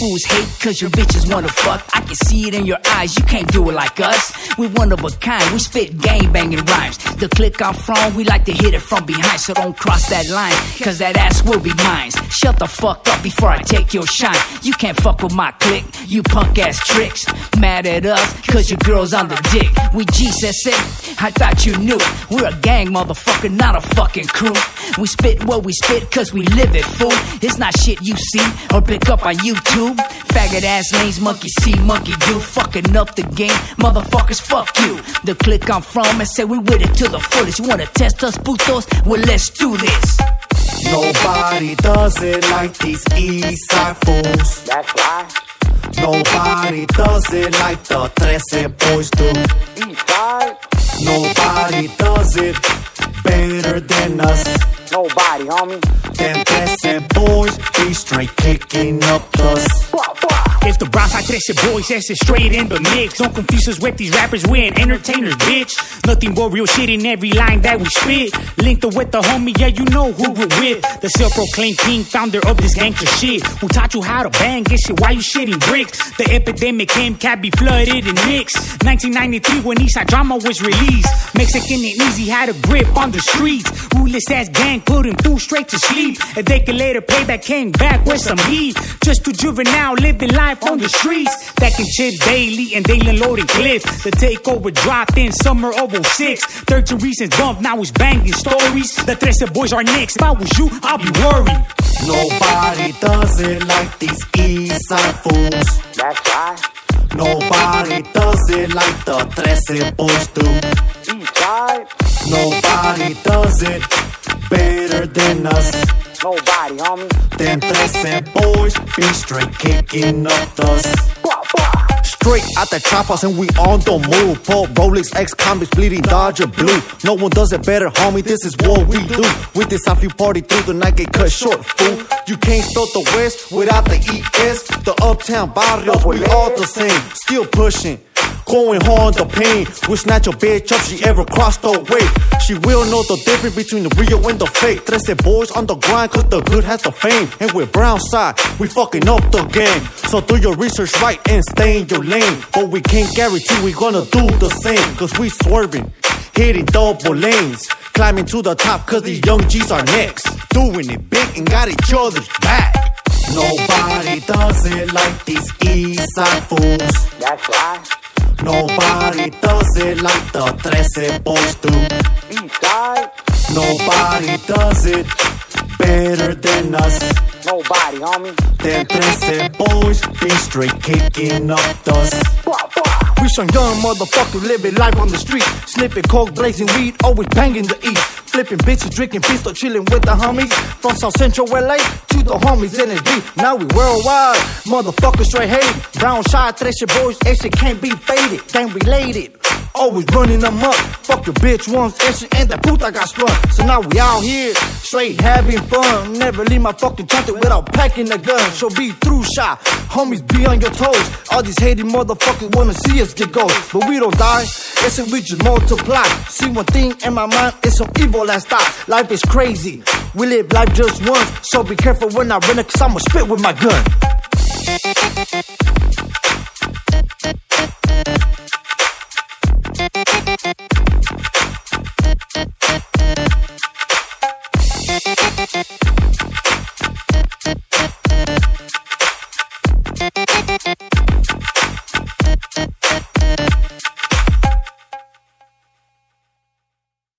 cause your bitches wanna fuck. I can see it in your eyes, you can't do it like us. We one of a kind, we spit gang banging rhymes. The click I'm from, we like to hit it from behind, so don't cross that line, cause that ass will be mine. Shut the fuck up before I take your shine. You can't fuck with my click, you punk ass tricks. Mad at us, cause your girl's on the dick. We Jesus it, I thought you knew. We're a gang, motherfucker, not a fucking crew. We spit what we spit, cause we live it, fool. It's not shit you see or pick up on YouTube. Faggot ass names, monkey see, monkey do. Fucking up the game, motherfuckers, fuck you. The click I'm from and say we with it to the fullest. You wanna test us, putos? Well, let's do this. Nobody does it like these east side fools. That's right. Nobody does it like the 13 boys do. East side. Nobody does it better than us. Nobody, homie. Them 13 boys be straight kicking up dust. It's the Bronx 13 boys, it straight in the mix. Don't confuse us with these rappers, we ain't entertainers, bitch. Nothing but real shit in every line that we spit. Linked up with the homie, yeah, you know who we're with. The self-proclaimed king, founder of this gangster shit. Who taught you how to bang, get shit, why you shitting bricks? The epidemic came, cat be flooded and mixed. 1993 when Eastside Drama was released. Mexican and Easy had a grip on the streets. Ruthless ass gang put him through straight to sleep. A decade later, payback came back with some heat. Just too juvenile, living life on the streets. Back in Chip Bailey and Dalen loading Cliff. The takeover dropped in summer of 06. 13 reasons bump, now it's banging stories. The 13 boys are next. If I was you, I'll be worried. Nobody does it like these east side fools. That's right. Nobody does it like the 13 boys do. East. Nobody does it better than us. Nobody, homie. Them 13 boys be straight kicking up dust. Straight out the house and we on the move. Pull Rolex, ex convicts bleeding Dodger blue. No one does it better, homie. This is what we do. With this off you party through the night, get cut short, fool. You can't start the West without the ES. The uptown barrios, we all the same. Still pushing. Going hard the pain. We snatch a bitch up, she ever crossed the way. She will know the difference between the real and the fake. Trece boys on the grind, cause the good has the fame. And with Brownside, we fucking up the game. So do your research right and stay in your lane. But we can't guarantee we gonna do the same. Cause we swerving, hitting double lanes. Climbing to the top cause these young G's are next. Doing it big and got each other's back. Nobody does it like these east side fools. That's right. Nobody does it like the 13 boys do. East side. Nobody does it better than us. Nobody, homie. Them 13 boys be straight kicking up dust. Blah, blah. We some young motherfuckers living life on the street. Snipping coke, blazing weed, always banging the east. Flipping bitches, drinking pistol, chilling with the homies. From South Central LA to the homies in NSD. Now we worldwide. Motherfuckers straight hate. Brown side, Trece boys, exit can't be faded. Gang related. Always running them up. Fuck your bitch once, and that puta got spun. So now we out here, straight having fun. Never leave my fucking country without packing a gun. So be through shot. Homies be on your toes. All these hating motherfuckers wanna see us get gold. But we don't die. Listen, we just multiply. See one thing in my mind, it's some evil that stop. Life is crazy. We live life just once. So be careful when I run it, cause I'ma spit with my gun.